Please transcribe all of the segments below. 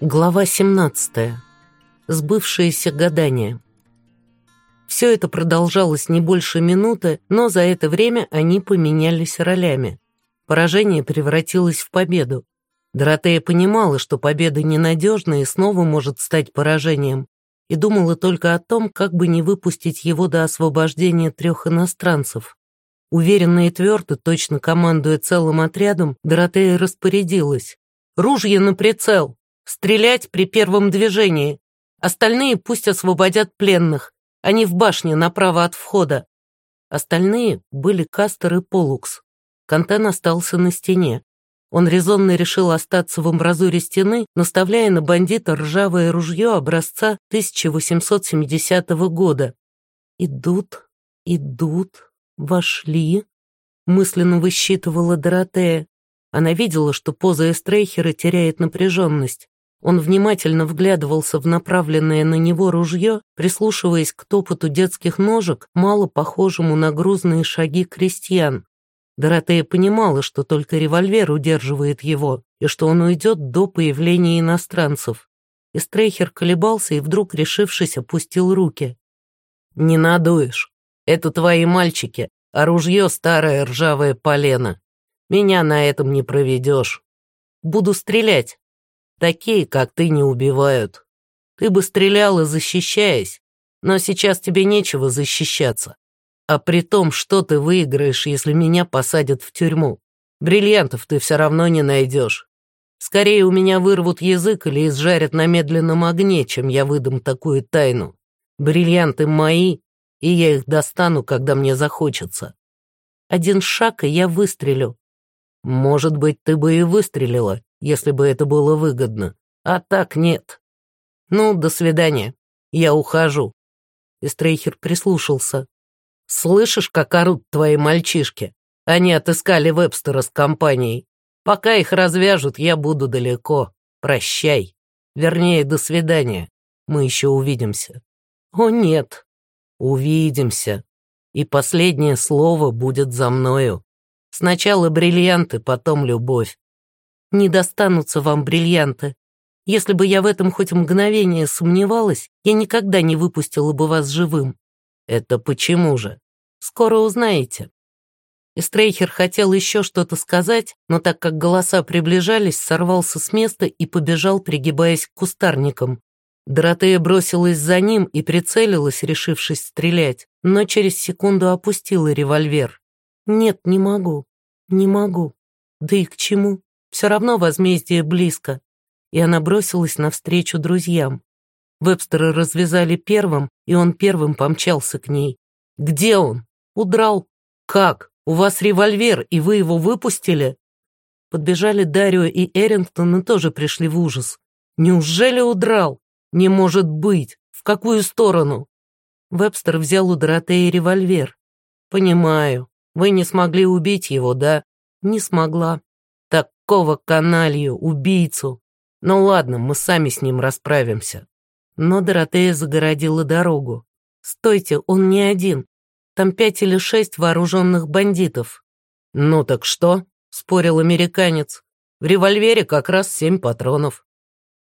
Глава 17. Сбывшееся гадание. Все это продолжалось не больше минуты, но за это время они поменялись ролями. Поражение превратилось в победу. Доротея понимала, что победа ненадежна и снова может стать поражением, и думала только о том, как бы не выпустить его до освобождения трех иностранцев. Уверенно и твердо, точно командуя целым отрядом, Доротея распорядилась. «Ружье на прицел! Стрелять при первом движении! Остальные пусть освободят пленных. Они в башне направо от входа». Остальные были Кастер и Полукс. Кантен остался на стене. Он резонно решил остаться в амбразуре стены, наставляя на бандита ржавое ружье образца 1870 года. «Идут, идут, «Вошли», — мысленно высчитывала Доротея. Она видела, что поза Эстрейхера теряет напряженность. Он внимательно вглядывался в направленное на него ружье, прислушиваясь к топоту детских ножек, мало похожему на грузные шаги крестьян. Доротея понимала, что только револьвер удерживает его, и что он уйдет до появления иностранцев. Эстрейхер колебался и вдруг, решившись, опустил руки. «Не надуешь», это твои мальчики, а ружье старое ржавое полено. Меня на этом не проведешь. Буду стрелять. Такие, как ты, не убивают. Ты бы стреляла, защищаясь, но сейчас тебе нечего защищаться. А при том, что ты выиграешь, если меня посадят в тюрьму? Бриллиантов ты все равно не найдешь. Скорее у меня вырвут язык или изжарят на медленном огне, чем я выдам такую тайну. Бриллианты мои, и я их достану, когда мне захочется. Один шаг, и я выстрелю. Может быть, ты бы и выстрелила, если бы это было выгодно. А так нет. Ну, до свидания. Я ухожу. И Стрейхер прислушался. Слышишь, как орут твои мальчишки? Они отыскали Вебстера с компанией. Пока их развяжут, я буду далеко. Прощай. Вернее, до свидания. Мы еще увидимся. О, нет, Увидимся. И последнее слово будет за мною. Сначала бриллианты, потом любовь. Не достанутся вам бриллианты. Если бы я в этом хоть мгновение сомневалась, я никогда не выпустила бы вас живым. Это почему же? Скоро узнаете. Эстрейхер хотел еще что-то сказать, но так как голоса приближались, сорвался с места и побежал, пригибаясь к кустарникам. Доротея бросилась за ним и прицелилась, решившись стрелять, но через секунду опустила револьвер. «Нет, не могу, не могу. Да и к чему? Все равно возмездие близко». И она бросилась навстречу друзьям. Вебстера развязали первым, и он первым помчался к ней. «Где он?» «Удрал». «Как? У вас револьвер, и вы его выпустили?» Подбежали Дарио и Эрингтон и тоже пришли в ужас. «Неужели удрал?» «Не может быть! В какую сторону?» Вебстер взял у Доротеи револьвер. «Понимаю. Вы не смогли убить его, да?» «Не смогла». «Такого каналью, убийцу! Ну ладно, мы сами с ним расправимся». Но Доротея загородила дорогу. «Стойте, он не один. Там пять или шесть вооруженных бандитов». «Ну так что?» — спорил американец. «В револьвере как раз семь патронов».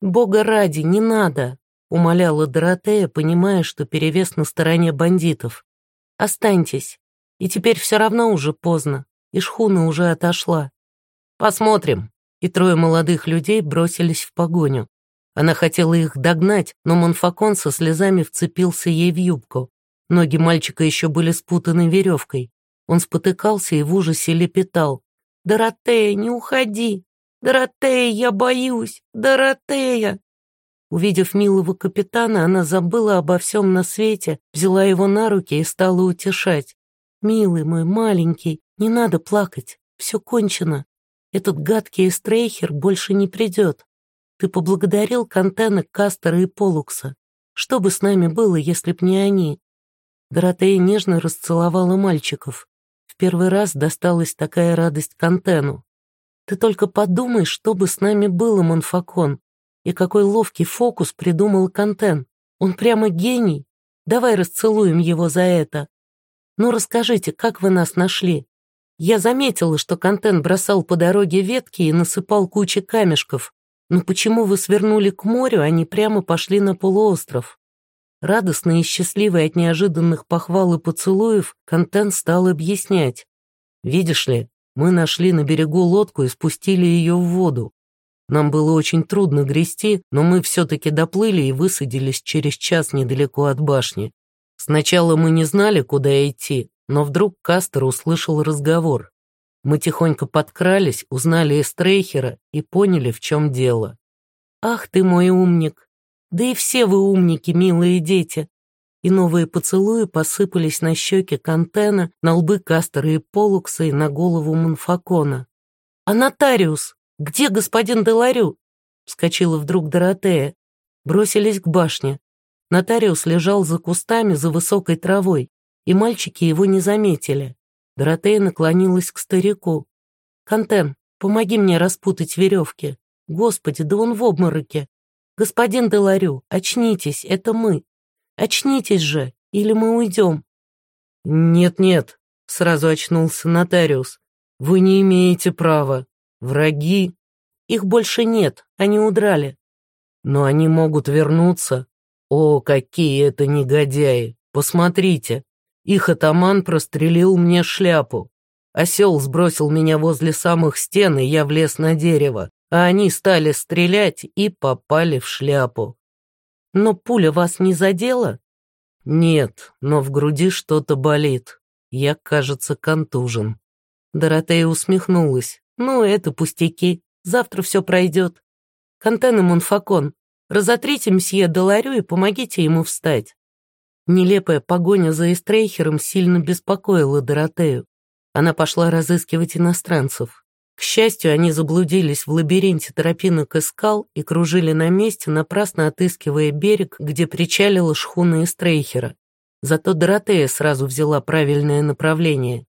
«Бога ради, не надо!» — умоляла Доротея, понимая, что перевес на стороне бандитов. «Останьтесь. И теперь все равно уже поздно, и шхуна уже отошла. Посмотрим». И трое молодых людей бросились в погоню. Она хотела их догнать, но Монфакон со слезами вцепился ей в юбку. Ноги мальчика еще были спутаны веревкой. Он спотыкался и в ужасе лепетал. «Доротея, не уходи! «Доротея, я боюсь! Доротея!» Увидев милого капитана, она забыла обо всем на свете, взяла его на руки и стала утешать. «Милый мой, маленький, не надо плакать, все кончено. Этот гадкий эстрейхер больше не придет. Ты поблагодарил Кантена, Кастера и Полукса. Что бы с нами было, если б не они?» Доротея нежно расцеловала мальчиков. В первый раз досталась такая радость Кантену. Ты только подумай, что бы с нами было, Монфакон. И какой ловкий фокус придумал Кантен. Он прямо гений. Давай расцелуем его за это. Ну расскажите, как вы нас нашли? Я заметила, что Кантен бросал по дороге ветки и насыпал кучи камешков. «Но почему вы свернули к морю, а не прямо пошли на полуостров?» Радостный и счастливый от неожиданных похвал и поцелуев, Контент стал объяснять. «Видишь ли, мы нашли на берегу лодку и спустили ее в воду. Нам было очень трудно грести, но мы все-таки доплыли и высадились через час недалеко от башни. Сначала мы не знали, куда идти, но вдруг Кастер услышал разговор. Мы тихонько подкрались, узнали Эстрейхера и поняли, в чем дело. «Ах ты мой умник! Да и все вы умники, милые дети!» И новые поцелуи посыпались на щеки Кантена, на лбы Кастера и Полукса и на голову Монфакона. «А нотариус? Где господин Деларю?» Вскочила вдруг Доротея. Бросились к башне. Нотариус лежал за кустами, за высокой травой, и мальчики его не заметили. Доротея наклонилась к старику. «Кантен, помоги мне распутать веревки. Господи, да он в обмороке. Господин Деларю, очнитесь, это мы. Очнитесь же, или мы уйдем». «Нет-нет», — сразу очнулся нотариус. «Вы не имеете права. Враги...» «Их больше нет, они удрали». «Но они могут вернуться. О, какие это негодяи! Посмотрите, их атаман прострелил мне шляпу. Осел сбросил меня возле самых стен, и я влез на дерево, а они стали стрелять и попали в шляпу. Но пуля вас не задела? Нет, но в груди что-то болит. Я, кажется, контужен. Доротея усмехнулась. Ну, это пустяки. Завтра все пройдет. Кантен и Монфакон, разотрите мсье Деларю и помогите ему встать. Нелепая погоня за Эстрейхером сильно беспокоила Доротею. Она пошла разыскивать иностранцев. К счастью, они заблудились в лабиринте тропинок и скал и кружили на месте, напрасно отыскивая берег, где причалила шхуна Эстрейхера. Зато Доротея сразу взяла правильное направление.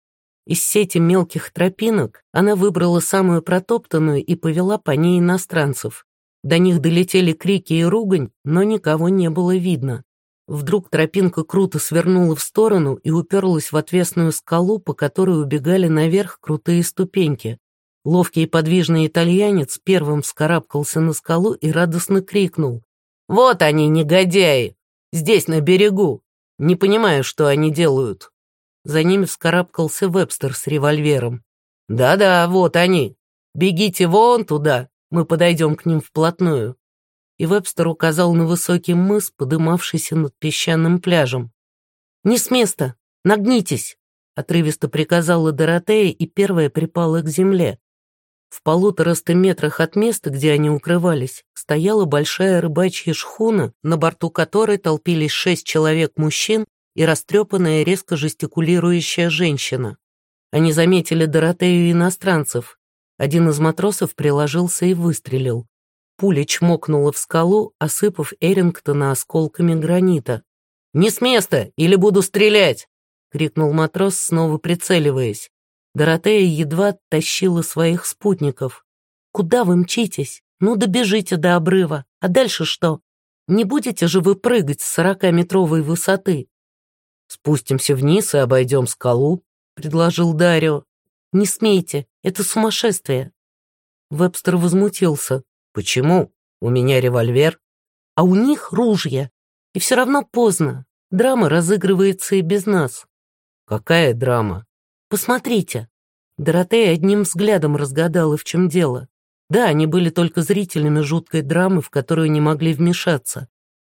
Из сети мелких тропинок она выбрала самую протоптанную и повела по ней иностранцев. До них долетели крики и ругань, но никого не было видно. Вдруг тропинка круто свернула в сторону и уперлась в отвесную скалу, по которой убегали наверх крутые ступеньки. Ловкий и подвижный итальянец первым вскарабкался на скалу и радостно крикнул. «Вот они, негодяи! Здесь, на берегу! Не понимаю, что они делают!» За ними вскарабкался Вебстер с револьвером. «Да-да, вот они! Бегите вон туда, мы подойдем к ним вплотную!» И Вебстер указал на высокий мыс, подымавшийся над песчаным пляжем. «Не с места! Нагнитесь!» — отрывисто приказала Доротея, и первая припала к земле. В полутораста метрах от места, где они укрывались, стояла большая рыбачья шхуна, на борту которой толпились шесть человек-мужчин и растрепанная, резко жестикулирующая женщина. Они заметили Доротею и иностранцев. Один из матросов приложился и выстрелил. Пуля чмокнула в скалу, осыпав Эрингтона осколками гранита. «Не с места, или буду стрелять!» — крикнул матрос, снова прицеливаясь. Доротея едва тащила своих спутников. «Куда вы мчитесь? Ну, добежите до обрыва. А дальше что? Не будете же вы прыгать с сорокаметровой высоты?» «Спустимся вниз и обойдем скалу», — предложил Дарио. «Не смейте, это сумасшествие». Вебстер возмутился. «Почему? У меня револьвер». «А у них ружья. И все равно поздно. Драма разыгрывается и без нас». «Какая драма?» «Посмотрите». Доротея одним взглядом разгадала, в чем дело. Да, они были только зрителями жуткой драмы, в которую не могли вмешаться.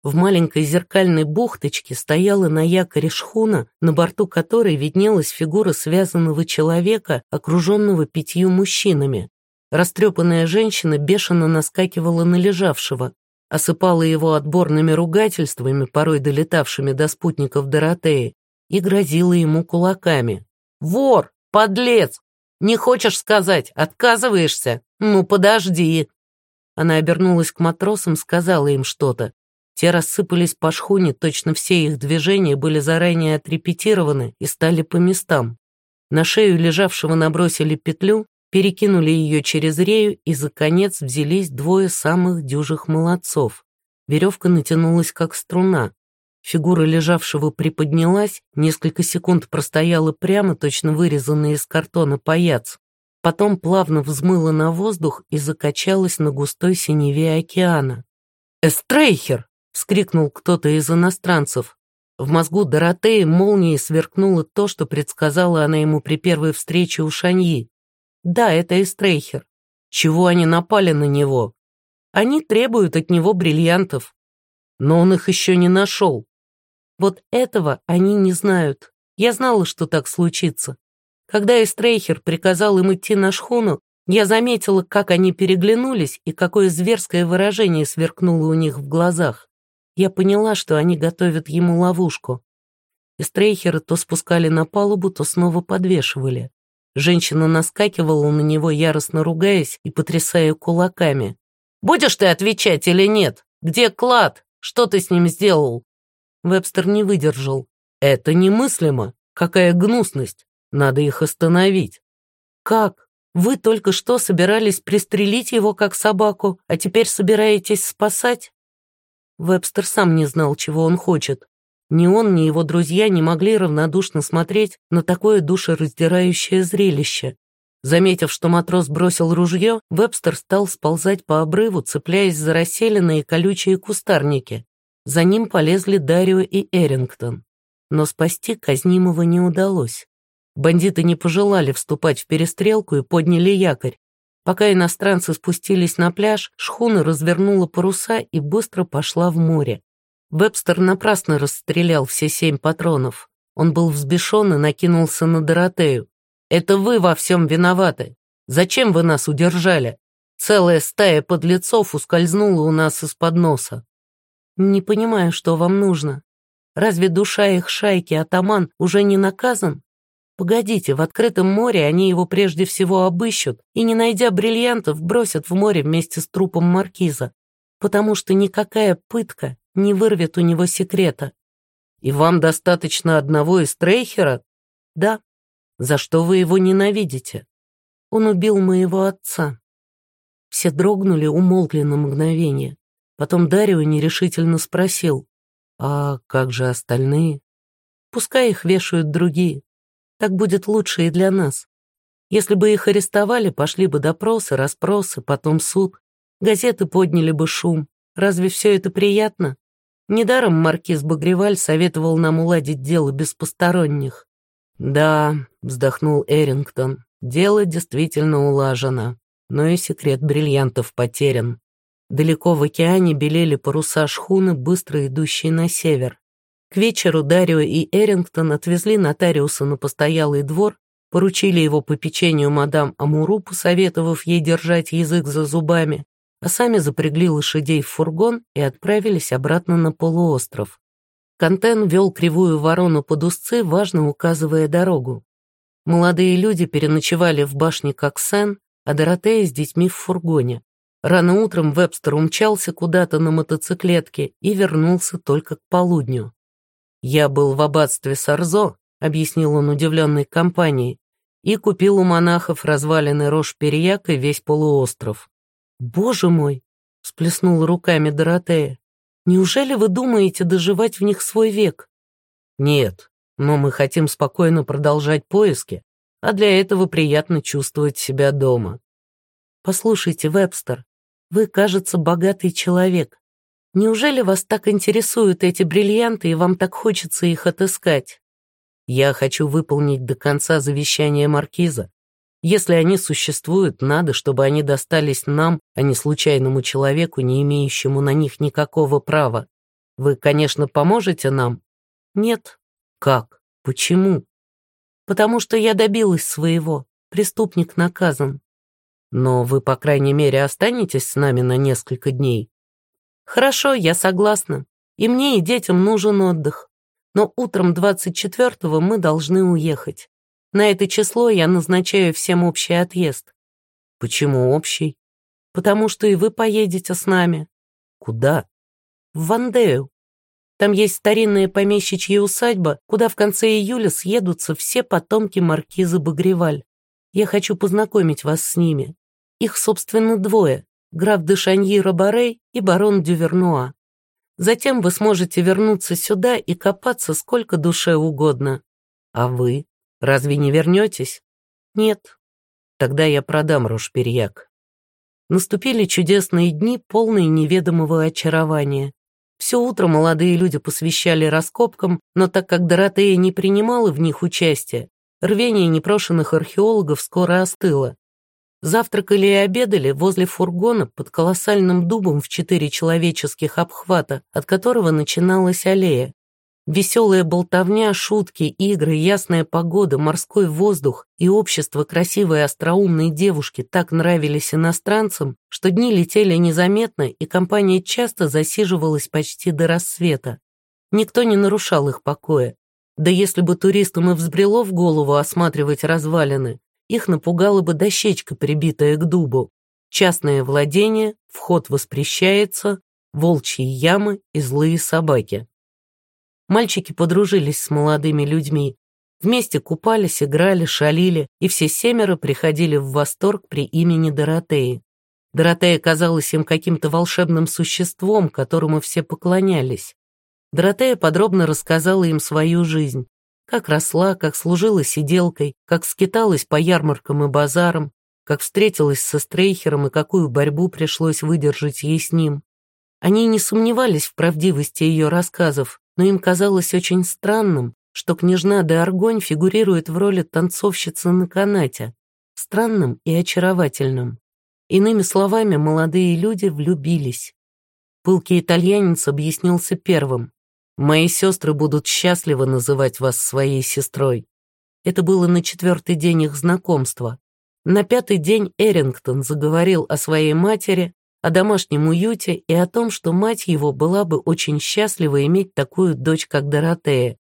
В маленькой зеркальной бухточке стояла на якоре шхуна, на борту которой виднелась фигура связанного человека, окруженного пятью мужчинами. Растрепанная женщина бешено наскакивала на лежавшего, осыпала его отборными ругательствами, порой долетавшими до спутников Доротеи, и грозила ему кулаками. «Вор! Подлец! Не хочешь сказать? Отказываешься? Ну, подожди!» Она обернулась к матросам, сказала им что-то. Те рассыпались по шхуне, точно все их движения были заранее отрепетированы и стали по местам. На шею лежавшего набросили петлю, перекинули ее через рею и за конец взялись двое самых дюжих молодцов. Веревка натянулась как струна. Фигура лежавшего приподнялась, несколько секунд простояла прямо, точно вырезанная из картона паяц. потом плавно взмыла на воздух и закачалась на густой синеве океана. «Эстрейхер!» — вскрикнул кто-то из иностранцев. В мозгу Доротеи молнией сверкнуло то, что предсказала она ему при первой встрече у Шаньи. Да, это Эстрейхер. Чего они напали на него? Они требуют от него бриллиантов. Но он их еще не нашел. Вот этого они не знают. Я знала, что так случится. Когда Эстрейхер приказал им идти на шхуну, я заметила, как они переглянулись и какое зверское выражение сверкнуло у них в глазах. Я поняла, что они готовят ему ловушку. Эстрейхера то спускали на палубу, то снова подвешивали. Женщина наскакивала на него, яростно ругаясь и потрясая кулаками. «Будешь ты отвечать или нет? Где клад? Что ты с ним сделал?» Вебстер не выдержал. «Это немыслимо. Какая гнусность. Надо их остановить». «Как? Вы только что собирались пристрелить его как собаку, а теперь собираетесь спасать?» Вебстер сам не знал, чего он хочет. Ни он, ни его друзья не могли равнодушно смотреть на такое душераздирающее зрелище. Заметив, что матрос бросил ружье, Вебстер стал сползать по обрыву, цепляясь за расселины, колючие кустарники. За ним полезли Дарио и Эрингтон. Но спасти казнимого не удалось. Бандиты не пожелали вступать в перестрелку и подняли якорь. Пока иностранцы спустились на пляж, шхуна развернула паруса и быстро пошла в море. Вебстер напрасно расстрелял все семь патронов. Он был взбешен и накинулся на Доротею. «Это вы во всем виноваты. Зачем вы нас удержали? Целая стая подлецов ускользнула у нас из-под носа». «Не понимаю, что вам нужно. Разве душа их шайки, атаман, уже не наказан? Погодите, в открытом море они его прежде всего обыщут и, не найдя бриллиантов, бросят в море вместе с трупом маркиза, потому что никакая пытка не вырвет у него секрета. И вам достаточно одного из Трейхера? Да. За что вы его ненавидите? Он убил моего отца. Все дрогнули, умолкли на мгновение. Потом Дарио нерешительно спросил, а как же остальные? Пускай их вешают другие. Так будет лучше и для нас. Если бы их арестовали, пошли бы допросы, расспросы, потом суд. Газеты подняли бы шум. Разве все это приятно? Недаром маркиз Багреваль советовал нам уладить дело без посторонних. «Да», — вздохнул Эрингтон, — «дело действительно улажено, но и секрет бриллиантов потерян». Далеко в океане белели паруса шхуны, быстро идущие на север. К вечеру Дарио и Эрингтон отвезли нотариуса на постоялый двор, поручили его по печенью мадам Амуру, посоветовав ей держать язык за зубами, а сами запрягли лошадей в фургон и отправились обратно на полуостров. Кантен вел кривую ворону под уздцы, важно указывая дорогу. Молодые люди переночевали в башне Коксен, а Доротея с детьми в фургоне. Рано утром Вебстер умчался куда-то на мотоциклетке и вернулся только к полудню. «Я был в аббатстве Сарзо», — объяснил он удивленной компании, и купил у монахов развалины Рош-Перьяк и весь полуостров. «Боже мой!» — сплеснула руками Доротея. «Неужели вы думаете доживать в них свой век?» «Нет, но мы хотим спокойно продолжать поиски, а для этого приятно чувствовать себя дома». «Послушайте, Вебстер, вы, кажется, богатый человек. Неужели вас так интересуют эти бриллианты, и вам так хочется их отыскать?» «Я хочу выполнить до конца завещание Маркиза. Если они существуют, надо, чтобы они достались нам, а не случайному человеку, не имеющему на них никакого права. Вы, конечно, поможете нам? Нет. Как? Почему? Потому что я добилась своего. Преступник наказан. Но вы, по крайней мере, останетесь с нами на несколько дней. Хорошо, я согласна. И мне, и детям нужен отдых. Но утром 24-го мы должны уехать. На это число я назначаю всем общий отъезд. Почему общий? Потому что и вы поедете с нами. Куда? В Вандею. Там есть старинная помещичья усадьба, куда в конце июля съедутся все потомки маркиза Багреваль. Я хочу познакомить вас с ними. Их, собственно, двое. Граф де Шаньи Робарей и барон Дювернуа. Затем вы сможете вернуться сюда и копаться сколько душе угодно. А вы? Разве не вернетесь? Нет. Тогда я продам Рошперьяк. Наступили чудесные дни, полные неведомого очарования. Все утро молодые люди посвящали раскопкам, но так как Доротея не принимала в них участия, рвение непрошенных археологов скоро остыло. Завтракали и обедали возле фургона под колоссальным дубом в четыре человеческих обхвата, от которого начиналась аллея. Веселая болтовня, шутки, игры, ясная погода, морской воздух и общество красивой остроумной девушки так нравились иностранцам, что дни летели незаметно, и компания часто засиживалась почти до рассвета. Никто не нарушал их покоя. Да если бы туристам и взбрело в голову осматривать развалины, их напугала бы дощечка, прибитая к дубу. Частное владение, вход воспрещается, волчьи ямы и злые собаки. Мальчики подружились с молодыми людьми. Вместе купались, играли, шалили, и все семеро приходили в восторг при имени Доротеи. Доротея казалась им каким-то волшебным существом, которому все поклонялись. Доротея подробно рассказала им свою жизнь. Как росла, как служила сиделкой, как скиталась по ярмаркам и базарам, как встретилась со Стрейхером и какую борьбу пришлось выдержать ей с ним. Они не сомневались в правдивости ее рассказов, но им казалось очень странным, что княжна де Аргонь фигурирует в роли танцовщицы на канате, странным и очаровательным. Иными словами, молодые люди влюбились. Пылкий итальянец объяснился первым. «Мои сестры будут счастливы называть вас своей сестрой». Это было на четвертый день их знакомства. На пятый день Эрингтон заговорил о своей матери, о домашнем уюте и о том, что мать его была бы очень счастлива иметь такую дочь, как Доротея.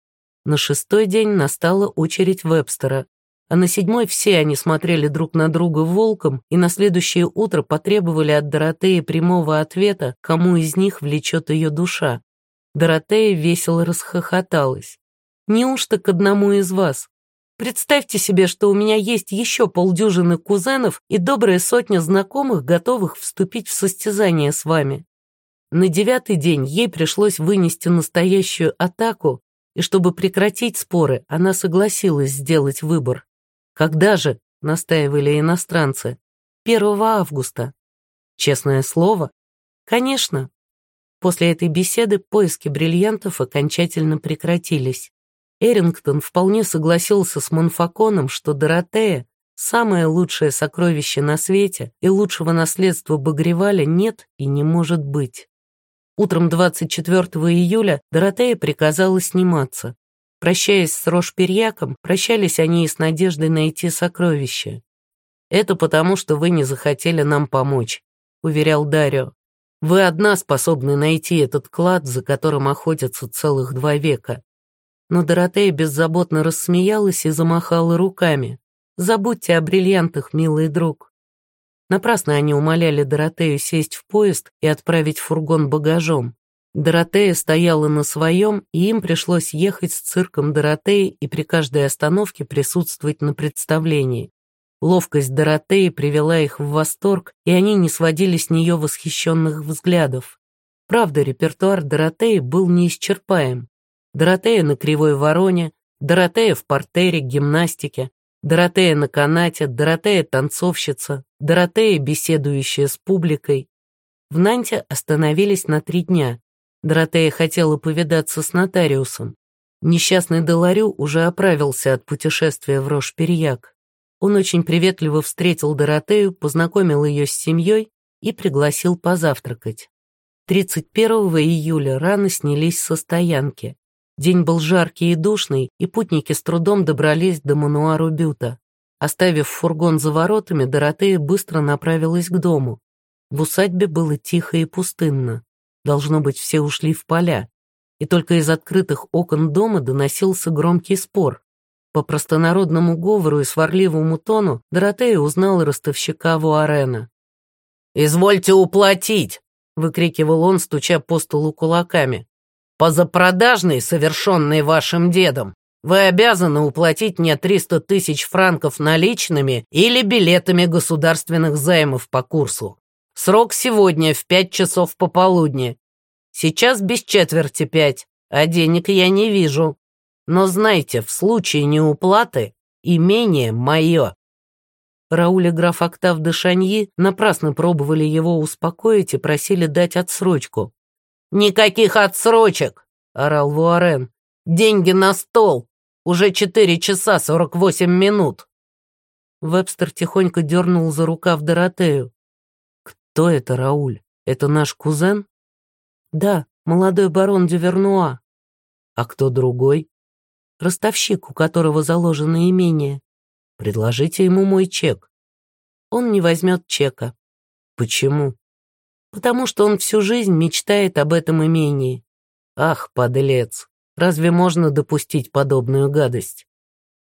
На шестой день настала очередь Вебстера, а на седьмой все они смотрели друг на друга волком и на следующее утро потребовали от Доротеи прямого ответа, кому из них влечет ее душа. Доротея весело расхохоталась. «Неужто к одному из вас? Представьте себе, что у меня есть еще полдюжины кузенов и добрая сотня знакомых, готовых вступить в состязание с вами. На девятый день ей пришлось вынести настоящую атаку, и чтобы прекратить споры, она согласилась сделать выбор. Когда же, настаивали иностранцы, 1 августа. Честное слово? Конечно. После этой беседы поиски бриллиантов окончательно прекратились. Эрингтон вполне согласился с Монфаконом, что Доротея — самое лучшее сокровище на свете, и лучшего наследства Багреваля нет и не может быть. Утром 24 июля Доротея приказала сниматься. Прощаясь с Рошперьяком, прощались они и с надеждой найти сокровище. «Это потому, что вы не захотели нам помочь», — уверял Дарио. «Вы одна способны найти этот клад, за которым охотятся целых два века но Доротея беззаботно рассмеялась и замахала руками. «Забудьте о бриллиантах, милый друг». Напрасно они умоляли Доротею сесть в поезд и отправить фургон багажом. Доротея стояла на своем, и им пришлось ехать с цирком Доротеи и при каждой остановке присутствовать на представлении. Ловкость Доротеи привела их в восторг, и они не сводили с нее восхищенных взглядов. Правда, репертуар Доротеи был неисчерпаем. Доротея на кривой вороне, Доротея в портере, гимнастике, Доротея на канате, Доротея танцовщица, Доротея, беседующая с публикой. В Нанте остановились на три дня. Доротея хотела повидаться с нотариусом. Несчастный Деларю уже оправился от путешествия в Рош-Перьяк. Он очень приветливо встретил Доротею, познакомил ее с семьей и пригласил позавтракать. 31 июля рано снялись со стоянки. День был жаркий и душный, и путники с трудом добрались до мануару Бюта. Оставив фургон за воротами, Доротея быстро направилась к дому. В усадьбе было тихо и пустынно. Должно быть, все ушли в поля. И только из открытых окон дома доносился громкий спор. По простонародному говору и сварливому тону Доротея узнала ростовщика Вуарена. «Извольте уплатить!» — выкрикивал он, стуча по столу кулаками позапродажный, совершенный вашим дедом, вы обязаны уплатить мне 300 тысяч франков наличными или билетами государственных займов по курсу. Срок сегодня в пять часов пополудни. Сейчас без четверти пять, а денег я не вижу. Но знайте, в случае неуплаты имение мое. Рауль и граф Октав де Шаньи напрасно пробовали его успокоить и просили дать отсрочку. «Никаких отсрочек!» — орал Вуарен. «Деньги на стол! Уже четыре часа сорок восемь минут!» Вебстер тихонько дернул за рукав Доротею. «Кто это, Рауль? Это наш кузен?» «Да, молодой барон Дювернуа». «А кто другой?» «Ростовщик, у которого заложено имение. Предложите ему мой чек. Он не возьмет чека. Почему? Потому что он всю жизнь мечтает об этом имении. Ах, подлец, разве можно допустить подобную гадость?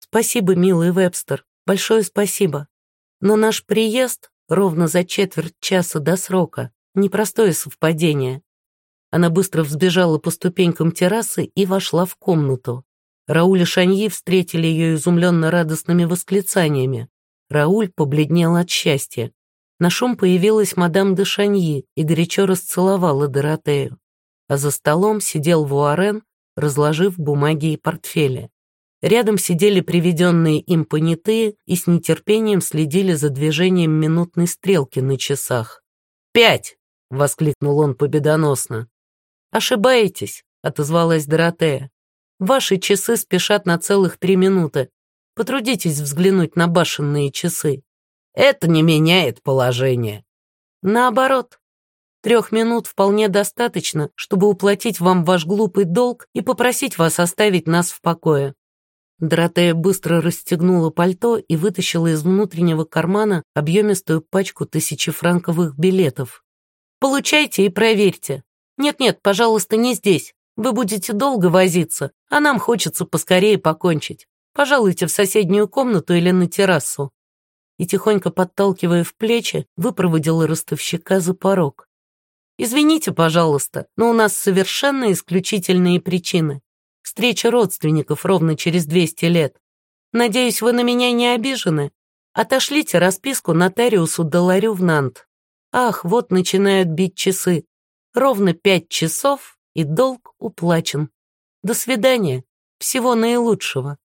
Спасибо, милый Вебстер, большое спасибо. Но наш приезд ровно за четверть часа до срока. Непростое совпадение. Она быстро взбежала по ступенькам террасы и вошла в комнату. Рауль и Шаньи встретили ее изумленно радостными восклицаниями. Рауль побледнел от счастья. На шум появилась мадам де Шаньи и горячо расцеловала Доротею. А за столом сидел Вуарен, разложив бумаги и портфели. Рядом сидели приведенные им понятые и с нетерпением следили за движением минутной стрелки на часах. «Пять!» — воскликнул он победоносно. «Ошибаетесь», — отозвалась Доротея. Ваши часы спешат на целых три минуты. Потрудитесь взглянуть на башенные часы. Это не меняет положение. Наоборот. Трех минут вполне достаточно, чтобы уплатить вам ваш глупый долг и попросить вас оставить нас в покое. Доротея быстро расстегнула пальто и вытащила из внутреннего кармана объемистую пачку тысячефранковых билетов. «Получайте и проверьте. Нет-нет, пожалуйста, не здесь. Вы будете долго возиться, а нам хочется поскорее покончить. Пожалуйте в соседнюю комнату или на террасу». И тихонько подталкивая в плечи, выпроводила ростовщика за порог. «Извините, пожалуйста, но у нас совершенно исключительные причины. Встреча родственников ровно через 200 лет. Надеюсь, вы на меня не обижены? Отошлите расписку нотариусу Доларю в Нант. Ах, вот начинают бить часы. Ровно пять часов и долг уплачен. До свидания. Всего наилучшего.